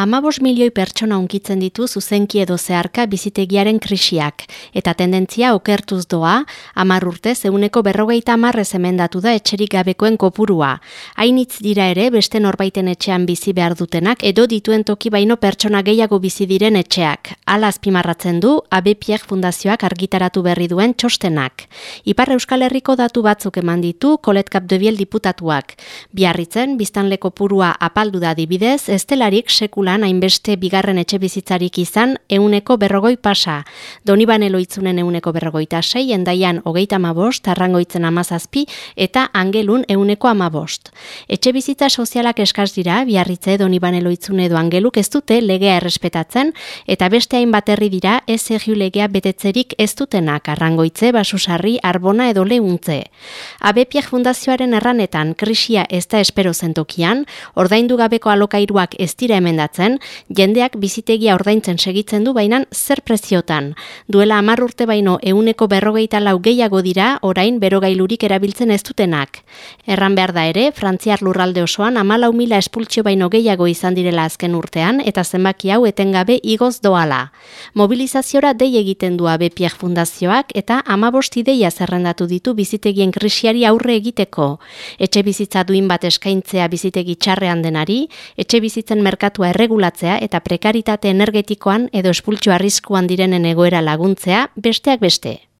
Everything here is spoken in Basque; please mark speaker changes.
Speaker 1: Amabos milioi pertsona unkitzen ditu zuzenki edo zeharka bizitegiaren krisiak, eta tendentzia okertuz doa, amar urte zeuneko berrogeita amarrez emendatu da etxerik gabekoen kopurua. Hainitz dira ere beste norbaiten etxean bizi behar dutenak edo dituen toki baino pertsona gehiago bizi diren etxeak. Ala azpimarratzen du, AB Pierre Fundazioak argitaratu berri duen txostenak. Ipar Euskal Herriko datu batzuk eman ditu Kolet Kapdebiel diputatuak. Biarritzen, biztanleko purua apaldu da dibidez, estelarik seku sekulan hainbeste bigarren etxe bizitzarik izan euneko berrogoi pasa. Doniban eloitzunen euneko berrogoita sei, endaian hogeita amabost, arrangoitzen amazazpi, eta angelun euneko amabost. Etxe bizitza sozialak eskaz dira, biarritze Doniban eloitzune edo angeluk ez dute legea errespetatzen, eta beste hainbat herri dira ez egiu legea betetzerik ez dutenak, arrangoitze, basusarri, arbona edo lehuntze. Abepiak fundazioaren erranetan, krisia ez da espero zentokian, ordaindu gabeko alokairuak ez dira emendatzen, jendeak bizitegia ordaintzen segitzen du bainan zer preziotan. Duela hamar urte baino euneko berrogeita lau gehiago dira orain berogailurik erabiltzen ez dutenak. Erran behar da ere, Frantziar lurralde osoan amalau mila espultsio baino gehiago izan direla azken urtean eta zenbaki hau etengabe igoz doala. Mobilizaziora dei egiten du Pierre Fundazioak eta amabost ideia zerrendatu ditu bizitegien krisiari aurre egiteko. Etxe bizitza duin bat eskaintzea bizitegi txarrean denari, etxe bizitzen merkatua erregulatzea eta prekaritate energetikoan edo espultxo arriskuan direnen egoera laguntzea besteak beste.